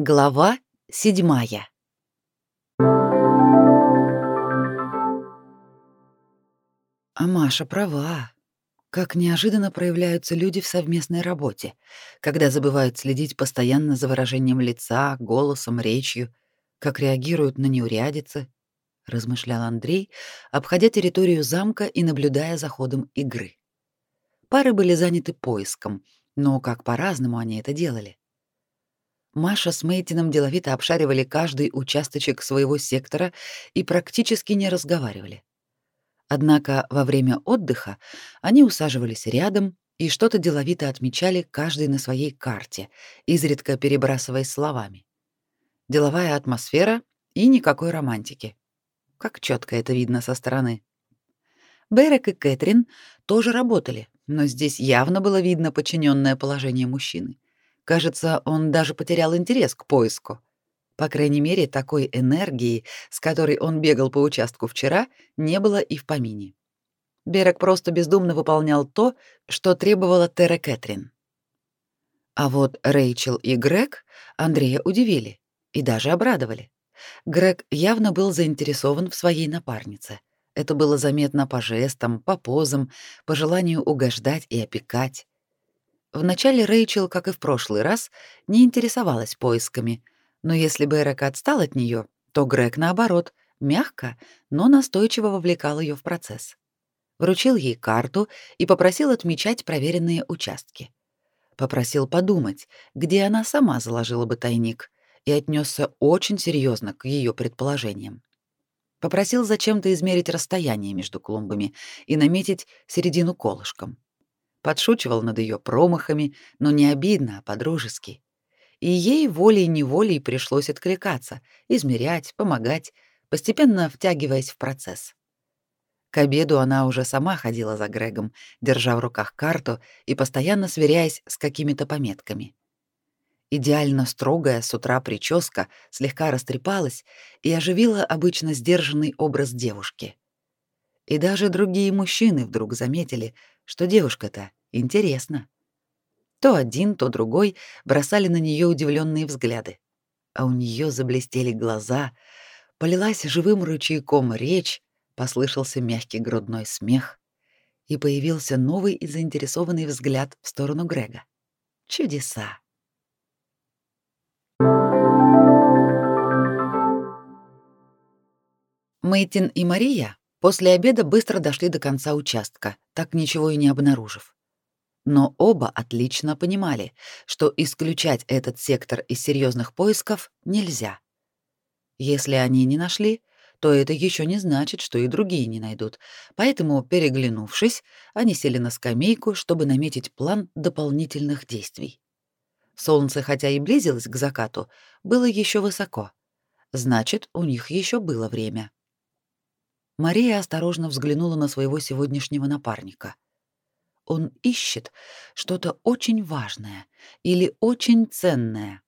Глава седьмая. А Маша права. Как неожиданно проявляются люди в совместной работе, когда забывают следить постоянно за выражением лица, голосом, речью, как реагируют на неурядицы, размышлял Андрей, обходя территорию замка и наблюдая за ходом игры. Пары были заняты поиском, но как по-разному они это делали. Маша с Мейтином деловито обшаривали каждый участочек своего сектора и практически не разговаривали. Однако во время отдыха они усаживались рядом и что-то деловито отмечали каждый на своей карте, изредка перебрасываясь словами. Деловая атмосфера и никакой романтики. Как четко это видно со стороны. Берек и Кэтрин тоже работали, но здесь явно было видно подчиненное положение мужчины. Кажется, он даже потерял интерес к поиску. По крайней мере, такой энергии, с которой он бегал по участку вчера, не было и в помине. Берег просто бездумно выполнял то, что требовала Терра Кэтрин. А вот Рэйчел и Грег Андрея удивили и даже обрадовали. Грег явно был заинтересован в своей напарнице. Это было заметно по жестам, по позам, по желанию угождать и опекать. Вначале Рэйчел, как и в прошлый раз, не интересовалась поисками, но если Берек отстал от нее, то Грег, наоборот, мягко, но настойчиво вовлекал ее в процесс. Вручил ей карту и попросил отмечать проверенные участки. Попросил подумать, где она сама заложила бы тайник, и отнесся очень серьезно к ее предположениям. Попросил зачем-то измерить расстояние между клумбами и наметить середину колышком подшучивал над ее промахами, но не обидно, а по-дружески. И ей волей-неволей пришлось откликаться, измерять, помогать, постепенно втягиваясь в процесс. К обеду она уже сама ходила за Грегом, держа в руках карту и постоянно сверяясь с какими-то пометками. Идеально строгая с утра прическа слегка растрепалась и оживила обычно сдержанный образ девушки. И даже другие мужчины вдруг заметили, что девушка-то Интересно. То один, то другой бросали на нее удивленные взгляды. А у нее заблестели глаза, полилась живым ручейком речь, послышался мягкий грудной смех, и появился новый и заинтересованный взгляд в сторону Грега. Чудеса. Мэйтин и Мария после обеда быстро дошли до конца участка, так ничего и не обнаружив но оба отлично понимали, что исключать этот сектор из серьезных поисков нельзя. Если они не нашли, то это еще не значит, что и другие не найдут. Поэтому, переглянувшись, они сели на скамейку, чтобы наметить план дополнительных действий. Солнце, хотя и близилось к закату, было еще высоко. Значит, у них еще было время. Мария осторожно взглянула на своего сегодняшнего напарника — он ищет что-то очень важное или очень ценное.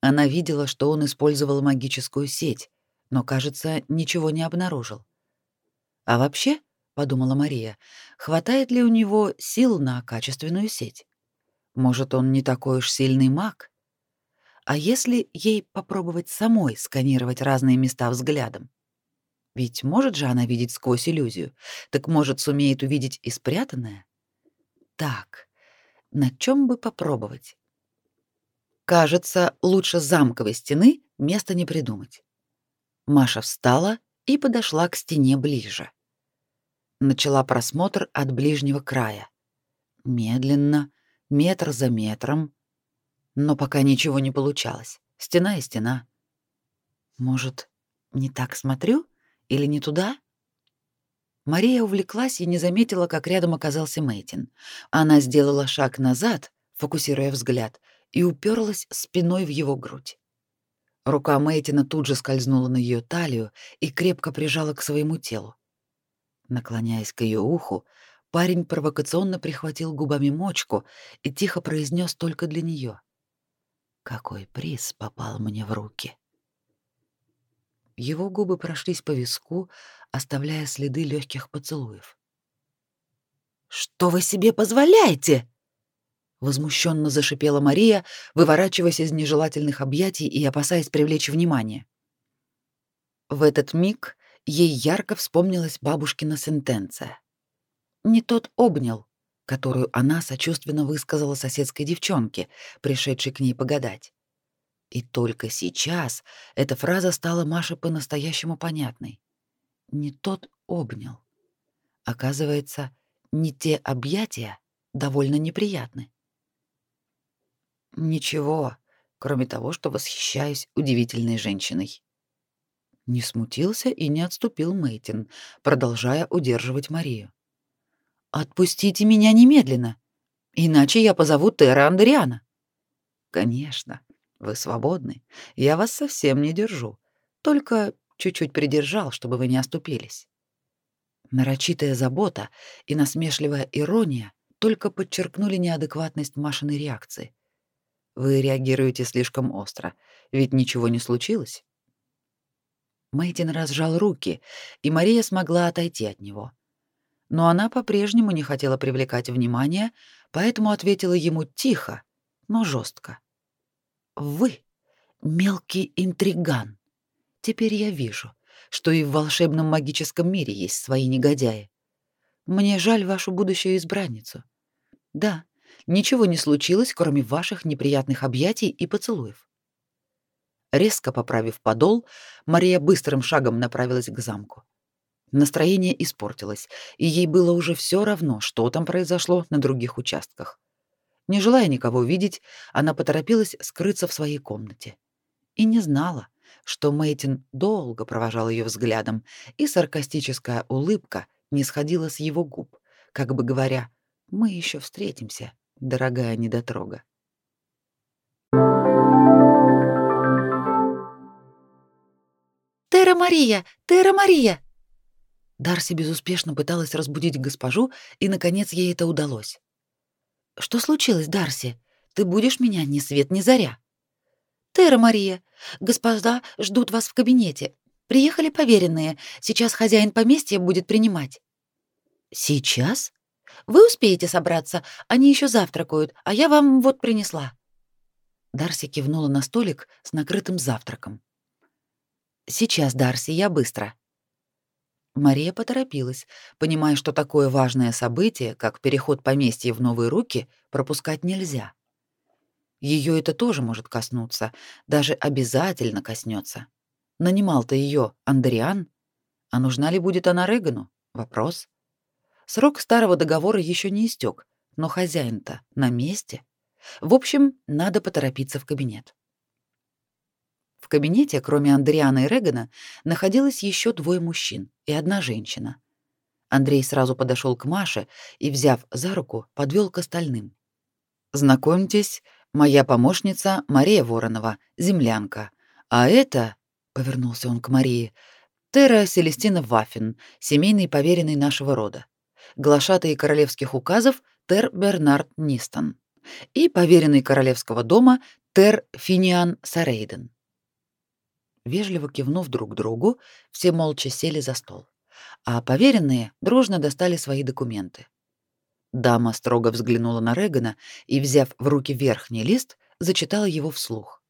Она видела, что он использовал магическую сеть, но, кажется, ничего не обнаружил. А вообще, подумала Мария, хватает ли у него сил на качественную сеть? Может, он не такой уж сильный маг? А если ей попробовать самой сканировать разные места взглядом? Ведь может же она видеть сквозь иллюзию, так может сумеет увидеть и спрятанное? Так, на чем бы попробовать? Кажется, лучше замковой стены места не придумать. Маша встала и подошла к стене ближе. Начала просмотр от ближнего края. Медленно, метр за метром, но пока ничего не получалось. Стена и стена. Может, не так смотрю или не туда? Мария увлеклась и не заметила, как рядом оказался Мейтин. Она сделала шаг назад, фокусируя взгляд, и уперлась спиной в его грудь. Рука Мейтина тут же скользнула на ее талию и крепко прижала к своему телу. Наклоняясь к ее уху, парень провокационно прихватил губами мочку и тихо произнес только для нее: "Какой приз попал мне в руки?" Его губы прошлись по виску, оставляя следы легких поцелуев. «Что вы себе позволяете?» возмущенно зашипела Мария, выворачиваясь из нежелательных объятий и опасаясь привлечь внимание. В этот миг ей ярко вспомнилась бабушкина сентенция. Не тот обнял, которую она сочувственно высказала соседской девчонке, пришедшей к ней погадать. И только сейчас эта фраза стала Маше по-настоящему понятной. Не тот обнял. Оказывается, не те объятия довольно неприятны. Ничего, кроме того, что восхищаюсь удивительной женщиной. Не смутился и не отступил Мейтин, продолжая удерживать Марию. Отпустите меня немедленно, иначе я позову Тера Андриана. Конечно, вы свободны. Я вас совсем не держу. Только чуть-чуть придержал, чтобы вы не оступились. Нарочитая забота и насмешливая ирония только подчеркнули неадекватность Машиной реакции. Вы реагируете слишком остро, ведь ничего не случилось. Мэйтин разжал руки, и Мария смогла отойти от него. Но она по-прежнему не хотела привлекать внимание, поэтому ответила ему тихо, но жестко. «Вы — мелкий интриган. Теперь я вижу, что и в волшебном магическом мире есть свои негодяи. Мне жаль вашу будущую избранницу. Да, ничего не случилось, кроме ваших неприятных объятий и поцелуев. Резко поправив подол, Мария быстрым шагом направилась к замку. Настроение испортилось, и ей было уже все равно, что там произошло на других участках. Не желая никого видеть, она поторопилась скрыться в своей комнате. И не знала, что Мейтин долго провожал ее взглядом, и саркастическая улыбка не сходила с его губ, как бы говоря, «Мы еще встретимся, дорогая недотрога». «Тера Мария! Тера Мария!» Дарси безуспешно пыталась разбудить госпожу, и, наконец, ей это удалось. «Что случилось, Дарси? Ты будешь меня ни свет ни заря?» «Тера Мария, господа ждут вас в кабинете. Приехали поверенные. Сейчас хозяин поместья будет принимать». «Сейчас?» «Вы успеете собраться. Они еще завтракают, а я вам вот принесла». Дарси кивнула на столик с накрытым завтраком. «Сейчас, Дарси, я быстро». Мария поторопилась, понимая, что такое важное событие, как переход поместья в новые руки, пропускать нельзя. Ее это тоже может коснуться, даже обязательно коснется. Нанимал-то ее Андриан, а нужна ли будет она Регану? Вопрос. Срок старого договора еще не истек, но хозяин-то на месте. В общем, надо поторопиться в кабинет. В кабинете, кроме Андриана и Регана, находилось еще двое мужчин и одна женщина. Андрей сразу подошел к Маше и, взяв за руку, подвел к остальным. «Знакомьтесь, моя помощница Мария Воронова, землянка. А это, — повернулся он к Марии, — Тера Селестина Ваффин, семейный поверенный нашего рода. Глашатый королевских указов Тер Бернард Нистон. И поверенный королевского дома Тер Финиан Сарейден. Вежливо кивнув друг другу, все молча сели за стол, а поверенные дружно достали свои документы. Дама строго взглянула на Регана и, взяв в руки верхний лист, зачитала его вслух.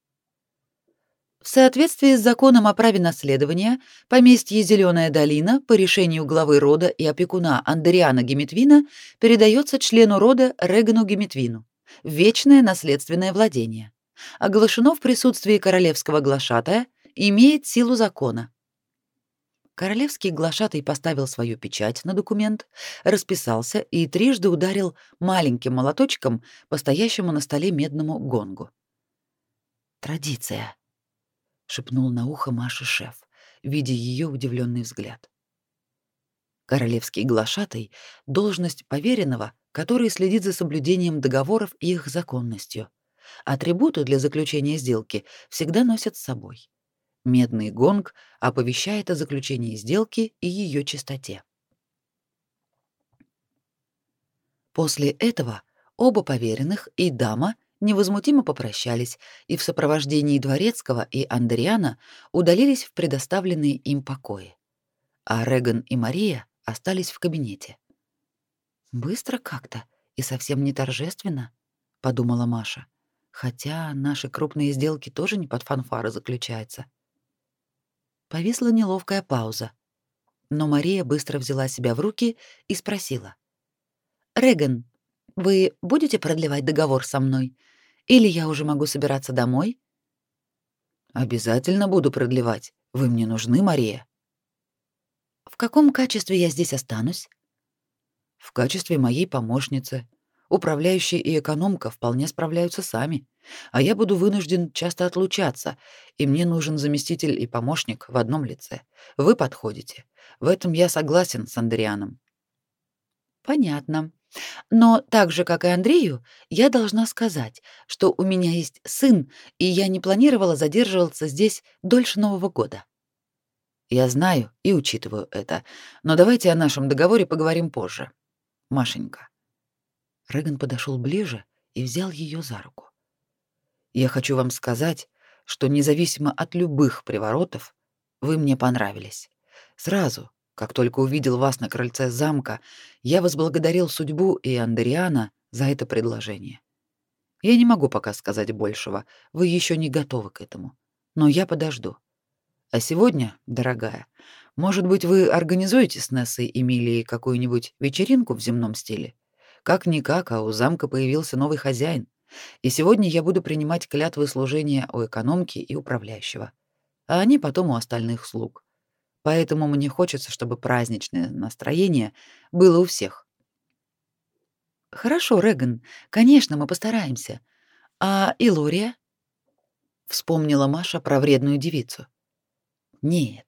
В соответствии с законом о праве наследования, поместье Зеленая долина по решению главы рода и опекуна Андриана Геметвина передается члену рода Регану Геметвину вечное наследственное владение. Оглашено в присутствии королевского глашатая имеет силу закона. Королевский глашатый поставил свою печать на документ, расписался и трижды ударил маленьким молоточком по стоящему на столе медному гонгу. «Традиция», — шепнул на ухо Маше шеф, видя ее удивленный взгляд. Королевский глашатай — должность поверенного, который следит за соблюдением договоров и их законностью. Атрибуты для заключения сделки всегда носят с собой. Медный гонг оповещает о заключении сделки и ее чистоте. После этого оба поверенных и дама невозмутимо попрощались и в сопровождении дворецкого и Андриана удалились в предоставленные им покои. А Реган и Мария остались в кабинете. Быстро как-то и совсем не торжественно, подумала Маша. Хотя наши крупные сделки тоже не под фанфары заключаются. Повисла неловкая пауза. Но Мария быстро взяла себя в руки и спросила: "Реган, вы будете продлевать договор со мной или я уже могу собираться домой?" "Обязательно буду продлевать. Вы мне нужны, Мария". "В каком качестве я здесь останусь?" "В качестве моей помощницы. Управляющий и экономка вполне справляются сами, а я буду вынужден часто отлучаться, и мне нужен заместитель и помощник в одном лице. Вы подходите. В этом я согласен с Андрианом. Понятно. Но так же, как и Андрею, я должна сказать, что у меня есть сын, и я не планировала задерживаться здесь дольше Нового года. Я знаю и учитываю это, но давайте о нашем договоре поговорим позже. Машенька, Реган подошел ближе и взял ее за руку. Я хочу вам сказать, что независимо от любых приворотов, вы мне понравились. Сразу, как только увидел вас на крыльце замка, я возблагодарил судьбу и Андриана за это предложение. Я не могу пока сказать большего, вы еще не готовы к этому. Но я подожду. А сегодня, дорогая, может быть, вы организуете с Нессой Эмилией какую-нибудь вечеринку в земном стиле? Как-никак, а у замка появился новый хозяин. И сегодня я буду принимать клятвы служения у экономки и управляющего. А они потом у остальных слуг. Поэтому мне хочется, чтобы праздничное настроение было у всех. Хорошо, Реган. Конечно, мы постараемся. А Илория? Вспомнила Маша про вредную девицу. Нет.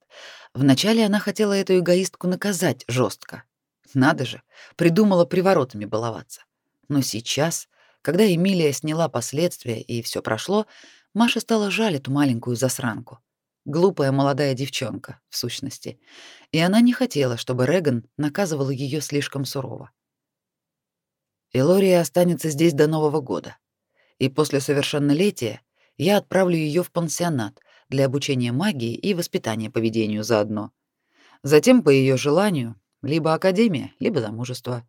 Вначале она хотела эту эгоистку наказать жестко, надо же, придумала приворотами баловаться. Но сейчас, когда Эмилия сняла последствия и все прошло, Маша стала жаль эту маленькую засранку. Глупая молодая девчонка, в сущности. И она не хотела, чтобы Реган наказывал ее слишком сурово. Элория останется здесь до Нового года. И после совершеннолетия я отправлю ее в пансионат для обучения магии и воспитания поведению заодно. Затем, по ее желанию, либо академия, либо замужество.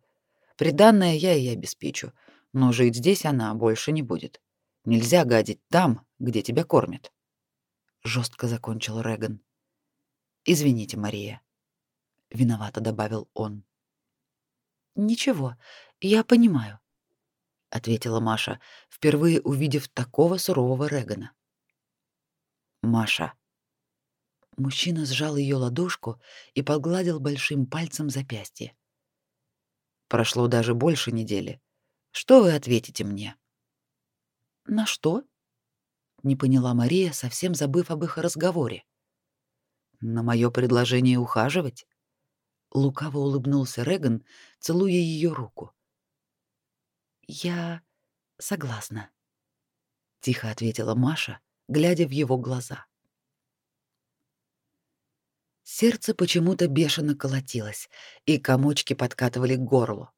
Приданное я ей обеспечу, но жить здесь она больше не будет. Нельзя гадить там, где тебя кормят. Жестко закончил Реган. Извините, Мария. Виновато добавил он. Ничего, я понимаю, ответила Маша, впервые увидев такого сурового Регана. Маша, Мужчина сжал ее ладошку и погладил большим пальцем запястье. Прошло даже больше недели. Что вы ответите мне? На что? Не поняла Мария, совсем забыв об их разговоре. На мое предложение ухаживать? Лукаво улыбнулся Реган, целуя ее руку. Я согласна, тихо ответила Маша, глядя в его глаза. Сердце почему-то бешено колотилось, и комочки подкатывали к горлу.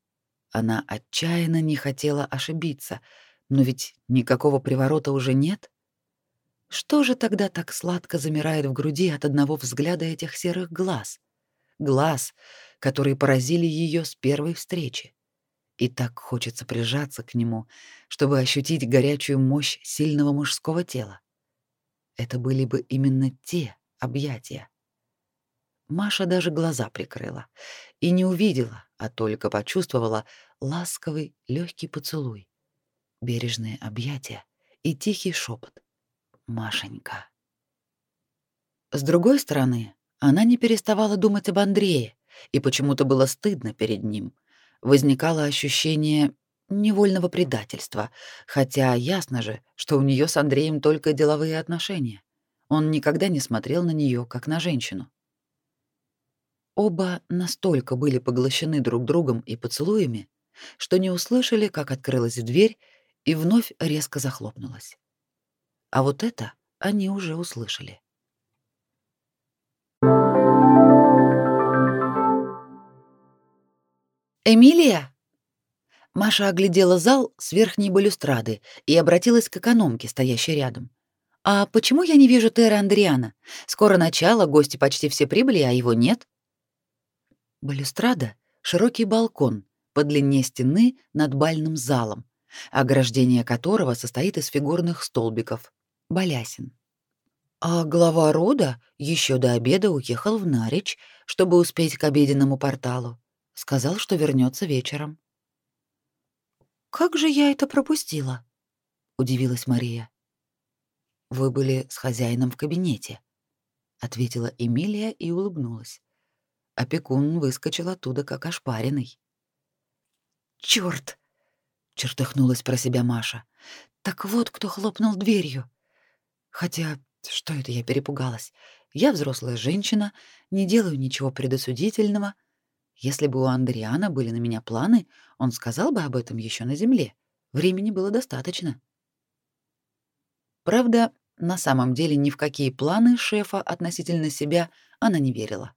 Она отчаянно не хотела ошибиться, но ведь никакого приворота уже нет. Что же тогда так сладко замирает в груди от одного взгляда этих серых глаз? Глаз, которые поразили ее с первой встречи. И так хочется прижаться к нему, чтобы ощутить горячую мощь сильного мужского тела. Это были бы именно те объятия. Маша даже глаза прикрыла и не увидела, а только почувствовала ласковый легкий поцелуй, бережные объятия и тихий шепот. Машенька. С другой стороны, она не переставала думать об Андрее, и почему-то было стыдно перед ним. Возникало ощущение невольного предательства, хотя ясно же, что у нее с Андреем только деловые отношения. Он никогда не смотрел на нее как на женщину. Оба настолько были поглощены друг другом и поцелуями, что не услышали, как открылась дверь и вновь резко захлопнулась. А вот это они уже услышали. «Эмилия!» Маша оглядела зал с верхней балюстрады и обратилась к экономке, стоящей рядом. «А почему я не вижу Тера Андриана? Скоро начало, гости почти все прибыли, а его нет». Балюстрада — широкий балкон по длине стены над бальным залом, ограждение которого состоит из фигурных столбиков, балясин. А глава рода еще до обеда уехал в Нарич, чтобы успеть к обеденному порталу. Сказал, что вернется вечером. «Как же я это пропустила?» — удивилась Мария. «Вы были с хозяином в кабинете», — ответила Эмилия и улыбнулась. Опекун выскочил оттуда, как ошпаренный. «Чёрт!» — чертыхнулась про себя Маша. «Так вот кто хлопнул дверью. Хотя, что это я перепугалась? Я взрослая женщина, не делаю ничего предосудительного. Если бы у Андриана были на меня планы, он сказал бы об этом еще на земле. Времени было достаточно». Правда, на самом деле ни в какие планы шефа относительно себя она не верила.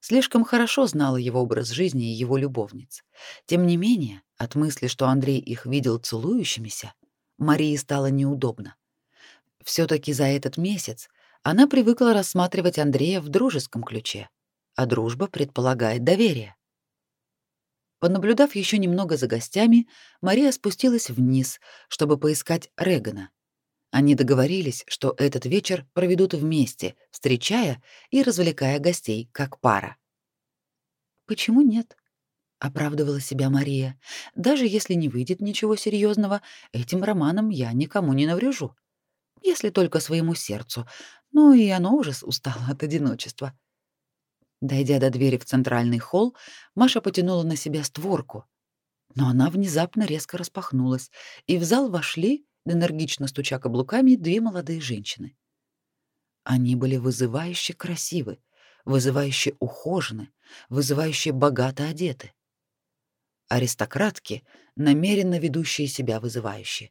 Слишком хорошо знала его образ жизни и его любовниц. Тем не менее, от мысли, что Андрей их видел целующимися, Марии стало неудобно. все таки за этот месяц она привыкла рассматривать Андрея в дружеском ключе, а дружба предполагает доверие. Понаблюдав еще немного за гостями, Мария спустилась вниз, чтобы поискать Регана, они договорились, что этот вечер проведут вместе, встречая и развлекая гостей как пара. Почему нет? оправдывала себя Мария. Даже если не выйдет ничего серьезного, этим романом я никому не наврежу. Если только своему сердцу. Но и оно уже устало от одиночества. Дойдя до двери в центральный холл, Маша потянула на себя створку, но она внезапно резко распахнулась, и в зал вошли энергично стуча каблуками, две молодые женщины. Они были вызывающе красивы, вызывающе ухожены, вызывающе богато одеты. Аристократки, намеренно ведущие себя вызывающе.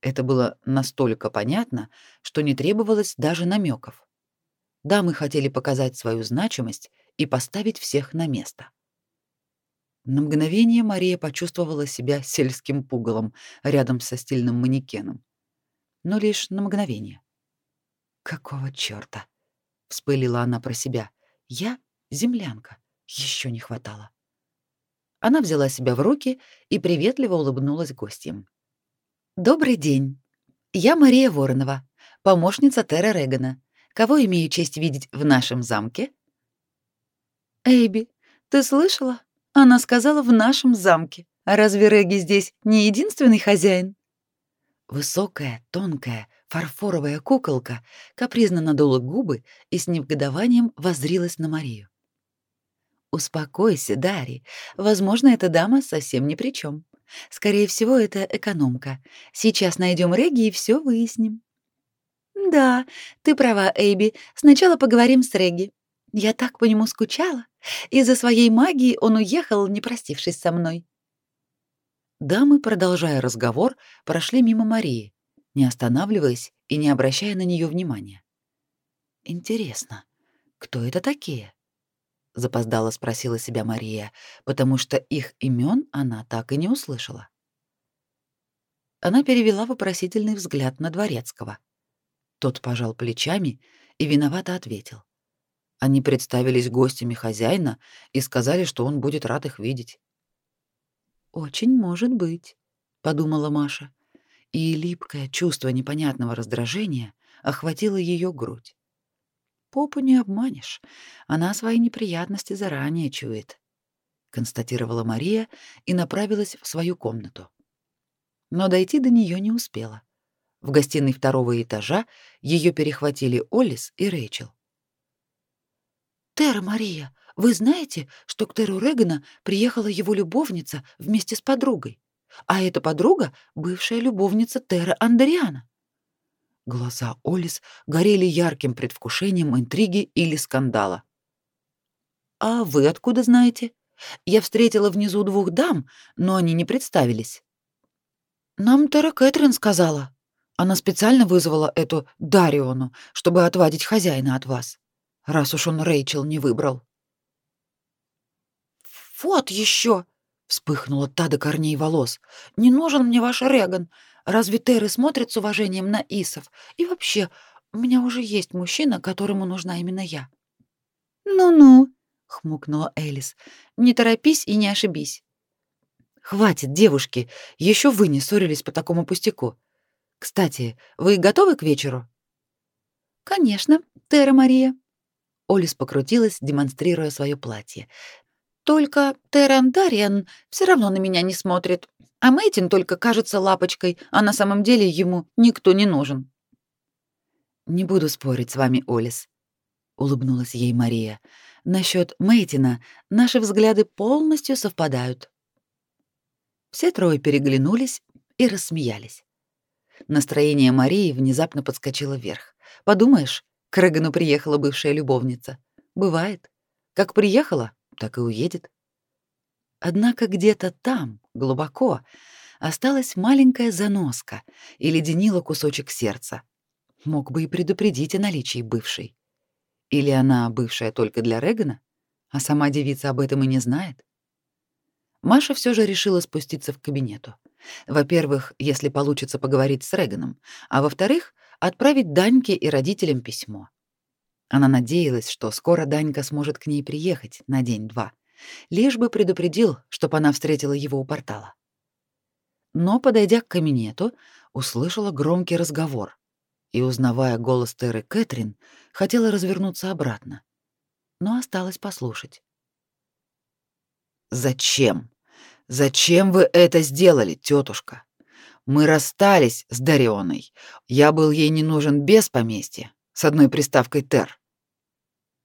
Это было настолько понятно, что не требовалось даже намеков. Дамы хотели показать свою значимость и поставить всех на место. На мгновение Мария почувствовала себя сельским пугалом рядом со стильным манекеном. Но лишь на мгновение. «Какого чёрта?» — вспылила она про себя. «Я землянка. Еще не хватало». Она взяла себя в руки и приветливо улыбнулась гостям. «Добрый день. Я Мария Воронова, помощница Терра Регана. Кого имею честь видеть в нашем замке?» «Эйби, ты слышала? Она сказала в нашем замке. А разве Реги здесь не единственный хозяин? Высокая, тонкая, фарфоровая куколка капризно надула губы и с негодованием воззрилась на Марию. Успокойся, Дари. Возможно, эта дама совсем ни при чем. Скорее всего, это экономка. Сейчас найдем Реги и все выясним. Да, ты права, Эйби. Сначала поговорим с Реги. Я так по нему скучала. Из-за своей магии он уехал, не простившись со мной. Дамы, продолжая разговор, прошли мимо Марии, не останавливаясь и не обращая на нее внимания. Интересно, кто это такие? запоздало спросила себя Мария, потому что их имен она так и не услышала. Она перевела вопросительный взгляд на дворецкого. Тот пожал плечами и виновато ответил: они представились гостями хозяина и сказали, что он будет рад их видеть. Очень может быть, подумала Маша, и липкое чувство непонятного раздражения охватило ее грудь. Попу не обманешь, она свои неприятности заранее чует, констатировала Мария и направилась в свою комнату. Но дойти до нее не успела. В гостиной второго этажа ее перехватили Олис и Рэйчел. «Терра Мария, вы знаете, что к Терру Регана приехала его любовница вместе с подругой, а эта подруга — бывшая любовница Терра Андриана?» Глаза Олис горели ярким предвкушением интриги или скандала. «А вы откуда знаете? Я встретила внизу двух дам, но они не представились». «Нам Терра Кэтрин сказала. Она специально вызвала эту Дариону, чтобы отвадить хозяина от вас» раз уж он Рэйчел не выбрал. «Вот еще!» — вспыхнула та до корней волос. «Не нужен мне ваш Реган. Разве Терры смотрят с уважением на Исов? И вообще, у меня уже есть мужчина, которому нужна именно я». «Ну-ну», — хмукнула Элис. «Не торопись и не ошибись». Хватит, девушки, еще вы не ссорились по такому пустяку. Кстати, вы готовы к вечеру? Конечно, Тера Мария. Олис покрутилась, демонстрируя свое платье. Только Терандариан все равно на меня не смотрит, а Мейтин только кажется лапочкой, а на самом деле ему никто не нужен. Не буду спорить с вами, Олис, улыбнулась ей Мария. Насчет Мейтина наши взгляды полностью совпадают. Все трое переглянулись и рассмеялись. Настроение Марии внезапно подскочило вверх. Подумаешь, к Регану приехала бывшая любовница. Бывает. Как приехала, так и уедет. Однако где-то там, глубоко, осталась маленькая заноска и леденила кусочек сердца. Мог бы и предупредить о наличии бывшей. Или она бывшая только для Регана, а сама девица об этом и не знает? Маша все же решила спуститься в кабинету. Во-первых, если получится поговорить с Реганом, а во-вторых, отправить Даньке и родителям письмо. Она надеялась, что скоро Данька сможет к ней приехать на день-два, лишь бы предупредил, чтобы она встретила его у портала. Но, подойдя к кабинету, услышала громкий разговор и, узнавая голос Теры Кэтрин, хотела развернуться обратно, но осталось послушать. «Зачем? Зачем вы это сделали, тетушка? Мы расстались с Дарионой. Я был ей не нужен без поместья, с одной приставкой «тер».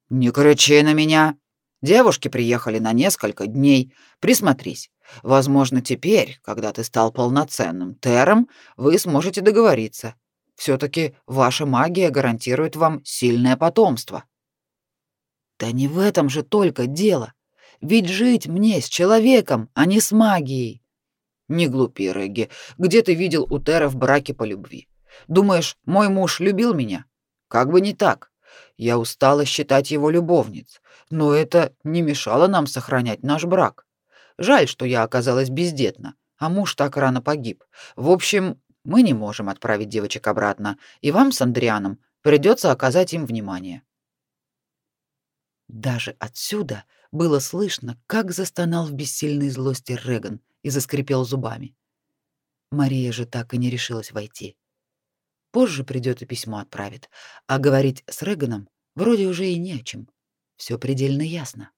«Не кричи на меня. Девушки приехали на несколько дней. Присмотрись. Возможно, теперь, когда ты стал полноценным тером, вы сможете договориться. все таки ваша магия гарантирует вам сильное потомство». «Да не в этом же только дело. Ведь жить мне с человеком, а не с магией. Не глупи, Регги. Где ты видел у Тера в браке по любви? Думаешь, мой муж любил меня? Как бы не так. Я устала считать его любовниц, но это не мешало нам сохранять наш брак. Жаль, что я оказалась бездетна, а муж так рано погиб. В общем, мы не можем отправить девочек обратно, и вам с Андрианом придется оказать им внимание. Даже отсюда было слышно, как застонал в бессильной злости Реган, и заскрипел зубами. Мария же так и не решилась войти. Позже придет и письмо отправит, а говорить с Реганом вроде уже и не о чем. Все предельно ясно.